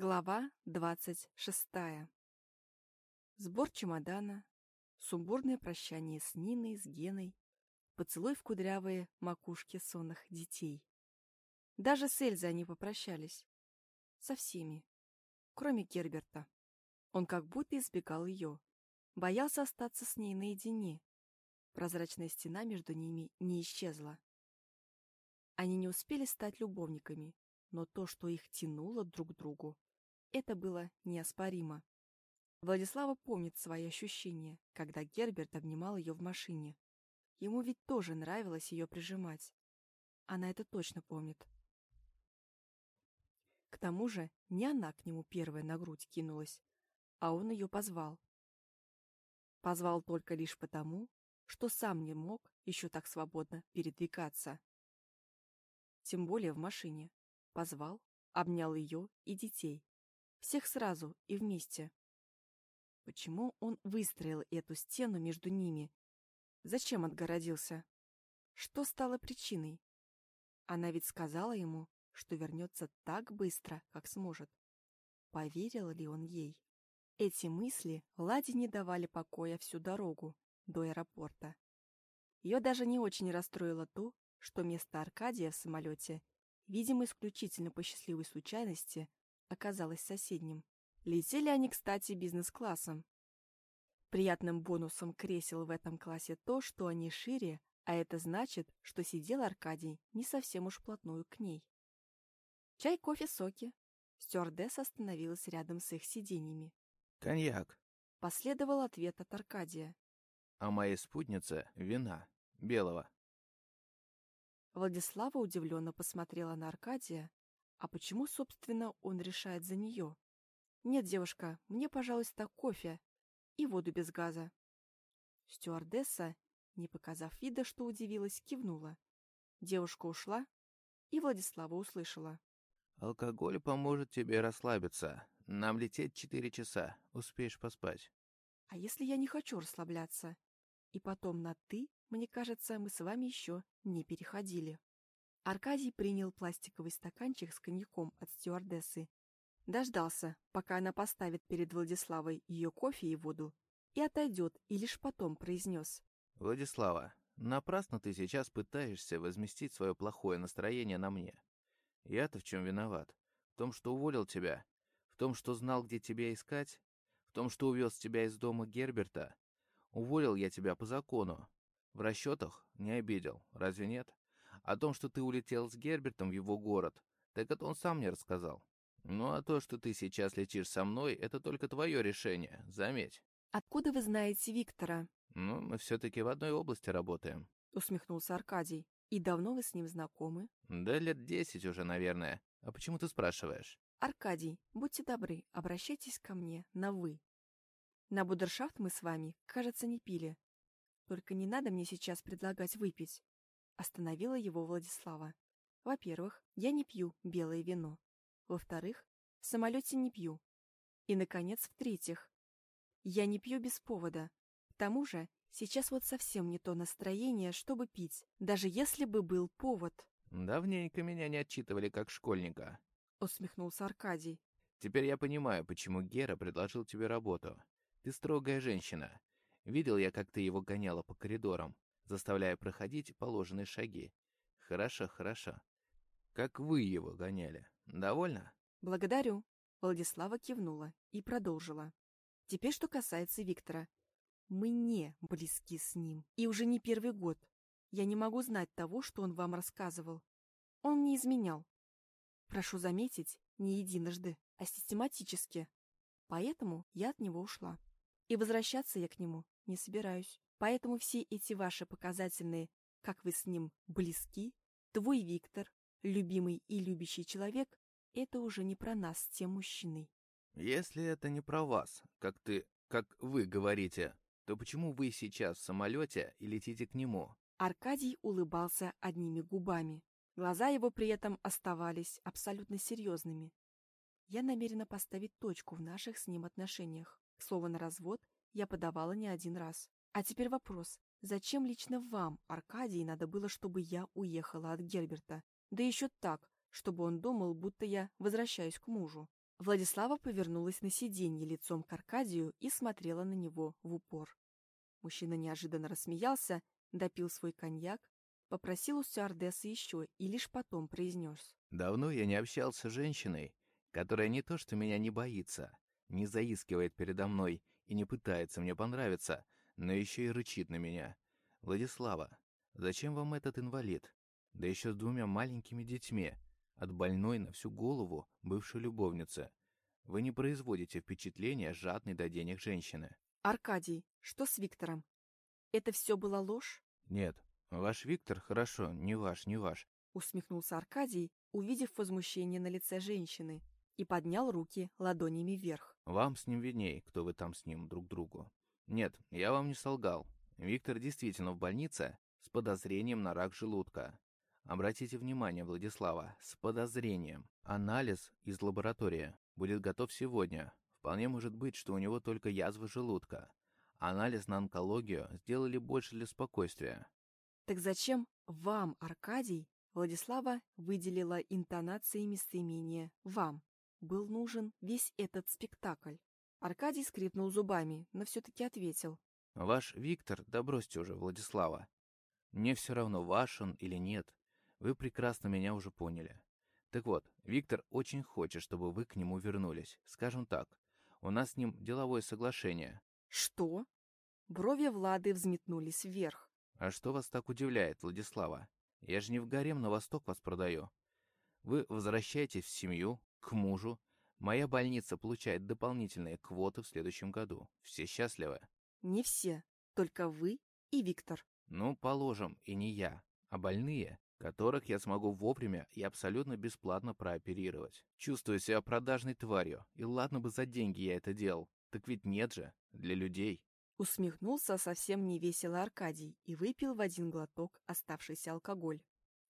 Глава двадцать шестая. Сбор чемодана, сумбурное прощание с Ниной, с Геной, поцелуй в кудрявые макушки сонных детей. Даже с Эльзой они попрощались. Со всеми, кроме Герберта. Он как будто избегал ее, боялся остаться с ней наедине. Прозрачная стена между ними не исчезла. Они не успели стать любовниками, но то, что их тянуло друг к другу, это было неоспоримо. Владислава помнит свои ощущения, когда Герберт обнимал ее в машине. Ему ведь тоже нравилось ее прижимать. Она это точно помнит. К тому же не она к нему первая на грудь кинулась, а он ее позвал. Позвал только лишь потому, что сам не мог еще так свободно передвигаться. Тем более в машине. Позвал, обнял ее и детей. Всех сразу и вместе. Почему он выстроил эту стену между ними? Зачем отгородился? Что стало причиной? Она ведь сказала ему, что вернется так быстро, как сможет. Поверил ли он ей? Эти мысли Ладе не давали покоя всю дорогу до аэропорта. Ее даже не очень расстроило то, что место Аркадия в самолете, видимо, исключительно по счастливой случайности, оказалось соседним. Летели они, кстати, бизнес-классом. Приятным бонусом кресел в этом классе то, что они шире, а это значит, что сидел Аркадий не совсем уж вплотную к ней. Чай, кофе, соки. Стюардесса остановилась рядом с их сиденьями. «Коньяк. Последовал ответ от Аркадия. А моей спутнице вина. Белого». Владислава удивленно посмотрела на Аркадия, а почему, собственно, он решает за нее? Нет, девушка, мне, пожалуйста, кофе и воду без газа. Стюардесса, не показав вида, что удивилась, кивнула. Девушка ушла, и Владислава услышала. «Алкоголь поможет тебе расслабиться. Нам лететь четыре часа. Успеешь поспать». «А если я не хочу расслабляться? И потом на «ты», мне кажется, мы с вами еще не переходили». Аркадий принял пластиковый стаканчик с коньяком от стюардессы, дождался, пока она поставит перед Владиславой ее кофе и воду, и отойдет, и лишь потом произнес. «Владислава, напрасно ты сейчас пытаешься возместить свое плохое настроение на мне. Я-то в чем виноват? В том, что уволил тебя? В том, что знал, где тебя искать? В том, что увез тебя из дома Герберта? Уволил я тебя по закону. В расчетах не обидел, разве нет? О том, что ты улетел с Гербертом в его город, так это он сам мне рассказал. Ну а то, что ты сейчас летишь со мной, это только твое решение, заметь. «Откуда вы знаете Виктора?» Ну, мы все-таки в одной области работаем. Усмехнулся Аркадий. «И давно вы с ним знакомы?» Да лет десять уже, наверное. А почему ты спрашиваешь? «Аркадий, будьте добры, обращайтесь ко мне на «вы». На будершафт мы с вами, кажется, не пили. Только не надо мне сейчас предлагать выпить. Остановила его Владислава. Во-первых, я не пью белое вино. Во-вторых, в самолете не пью. И, наконец, в-третьих, я не пью без повода. К тому же, сейчас вот совсем не то настроение, чтобы пить, даже если бы был повод. Давненько меня не отчитывали как школьника. Усмехнулся Аркадий. Теперь я понимаю, почему Гера предложил тебе работу. Ты строгая женщина. Видел я, как ты его гоняла по коридорам заставляя проходить положенные шаги. Хорошо, хорошо. Как вы его гоняли. Довольно? Благодарю. Владислава кивнула и продолжила. Теперь, что касается Виктора. Мы не близки с ним. И уже не первый год. Я не могу знать того, что он вам рассказывал. Он не изменял. Прошу заметить, не единожды, а систематически. Поэтому я от него ушла. И возвращаться я к нему не собираюсь. Поэтому все эти ваши показательные, как вы с ним близки, твой Виктор, любимый и любящий человек, это уже не про нас с тем мужчиной. Если это не про вас, как ты, как вы говорите, то почему вы сейчас в самолете и летите к нему? Аркадий улыбался одними губами. Глаза его при этом оставались абсолютно серьезными. Я намерена поставить точку в наших с ним отношениях. Слово на развод я подавала не один раз. А теперь вопрос. Зачем лично вам, Аркадий, надо было, чтобы я уехала от Герберта? Да еще так, чтобы он думал, будто я возвращаюсь к мужу. Владислава повернулась на сиденье лицом к Аркадию и смотрела на него в упор. Мужчина неожиданно рассмеялся, допил свой коньяк, попросил у стюардессы еще и лишь потом произнес. «Давно я не общался с женщиной, которая не то что меня не боится, не заискивает передо мной и не пытается мне понравиться, но еще и рычит на меня. Владислава, зачем вам этот инвалид? Да еще с двумя маленькими детьми, от больной на всю голову бывшей любовницы. Вы не производите впечатления жадной до денег женщины. Аркадий, что с Виктором? Это все была ложь? Нет, ваш Виктор хорошо, не ваш, не ваш. Усмехнулся Аркадий, увидев возмущение на лице женщины, и поднял руки ладонями вверх. Вам с ним видней, кто вы там с ним друг другу. Нет, я вам не солгал. Виктор действительно в больнице с подозрением на рак желудка. Обратите внимание, Владислава, с подозрением. Анализ из лаборатории будет готов сегодня. Вполне может быть, что у него только язва желудка. Анализ на онкологию сделали больше для спокойствия. Так зачем вам, Аркадий, Владислава выделила интонацией местоимения «вам»? Был нужен весь этот спектакль. Аркадий скрипнул зубами, но все-таки ответил. «Ваш Виктор, да бросьте уже, Владислава. Мне все равно, ваш он или нет. Вы прекрасно меня уже поняли. Так вот, Виктор очень хочет, чтобы вы к нему вернулись. Скажем так, у нас с ним деловое соглашение». «Что?» Брови Влады взметнулись вверх. «А что вас так удивляет, Владислава? Я же не в гарем на восток вас продаю. Вы возвращаетесь в семью, к мужу, Моя больница получает дополнительные квоты в следующем году. Все счастливы? Не все. Только вы и Виктор. Ну, положим, и не я, а больные, которых я смогу вовремя и абсолютно бесплатно прооперировать. Чувствую себя продажной тварью, и ладно бы за деньги я это делал. Так ведь нет же, для людей. Усмехнулся совсем невесело Аркадий и выпил в один глоток оставшийся алкоголь.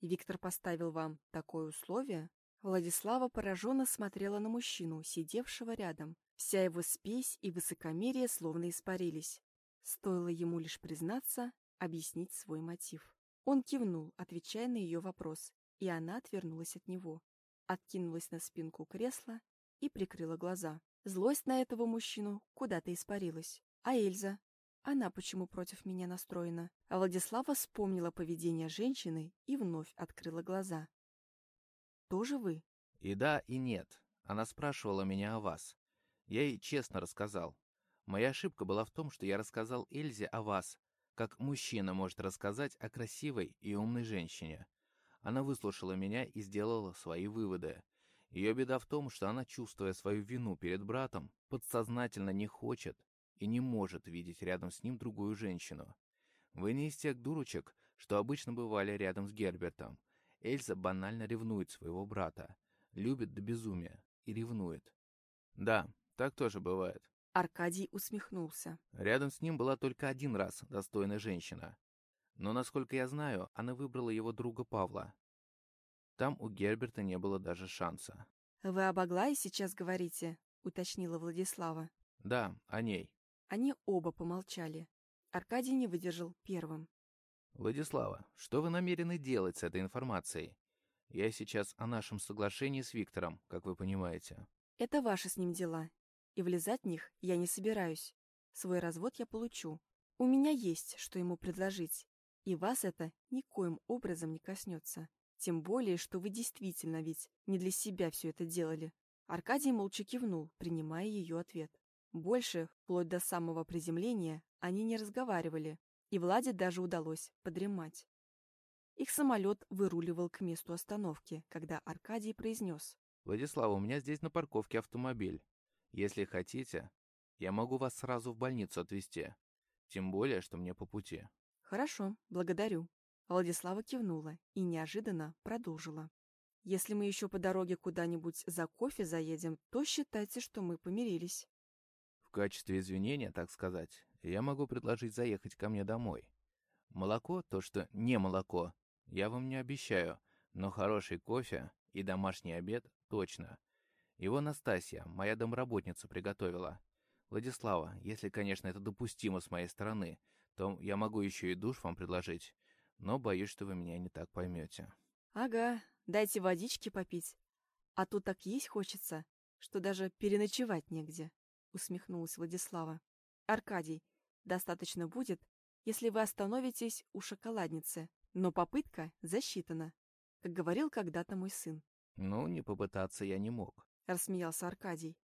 Виктор поставил вам такое условие? Владислава пораженно смотрела на мужчину, сидевшего рядом. Вся его спесь и высокомерие словно испарились. Стоило ему лишь признаться, объяснить свой мотив. Он кивнул, отвечая на ее вопрос, и она отвернулась от него, откинулась на спинку кресла и прикрыла глаза. Злость на этого мужчину куда-то испарилась. А Эльза? Она почему против меня настроена? А Владислава вспомнила поведение женщины и вновь открыла глаза тоже вы?» «И да, и нет. Она спрашивала меня о вас. Я ей честно рассказал. Моя ошибка была в том, что я рассказал Эльзе о вас, как мужчина может рассказать о красивой и умной женщине. Она выслушала меня и сделала свои выводы. Ее беда в том, что она, чувствуя свою вину перед братом, подсознательно не хочет и не может видеть рядом с ним другую женщину. Вы не из тех дурочек, что обычно бывали рядом с Гербертом. Эльза банально ревнует своего брата. Любит до безумия и ревнует. Да, так тоже бывает. Аркадий усмехнулся. Рядом с ним была только один раз достойная женщина. Но, насколько я знаю, она выбрала его друга Павла. Там у Герберта не было даже шанса. «Вы об Аглае сейчас говорите?» — уточнила Владислава. «Да, о ней». Они оба помолчали. Аркадий не выдержал первым. «Владислава, что вы намерены делать с этой информацией? Я сейчас о нашем соглашении с Виктором, как вы понимаете». «Это ваши с ним дела, и влезать в них я не собираюсь. Свой развод я получу. У меня есть, что ему предложить, и вас это никоим образом не коснется. Тем более, что вы действительно ведь не для себя все это делали». Аркадий молча кивнул, принимая ее ответ. Больше, вплоть до самого приземления, они не разговаривали, и Владе даже удалось подремать. Их самолет выруливал к месту остановки, когда Аркадий произнес. «Владислав, у меня здесь на парковке автомобиль. Если хотите, я могу вас сразу в больницу отвезти. Тем более, что мне по пути». «Хорошо, благодарю». Владислава кивнула и неожиданно продолжила. «Если мы еще по дороге куда-нибудь за кофе заедем, то считайте, что мы помирились». В качестве извинения, так сказать, я могу предложить заехать ко мне домой. Молоко, то, что не молоко, я вам не обещаю, но хороший кофе и домашний обед точно. Его Настасья, моя домработница, приготовила. Владислава, если, конечно, это допустимо с моей стороны, то я могу еще и душ вам предложить, но боюсь, что вы меня не так поймете. Ага, дайте водички попить. А то так есть хочется. что даже переночевать негде, усмехнулась Владислава. Аркадий, достаточно будет, если вы остановитесь у шоколадницы, но попытка засчитана, как говорил когда-то мой сын. Ну, не попытаться я не мог. Рассмеялся Аркадий.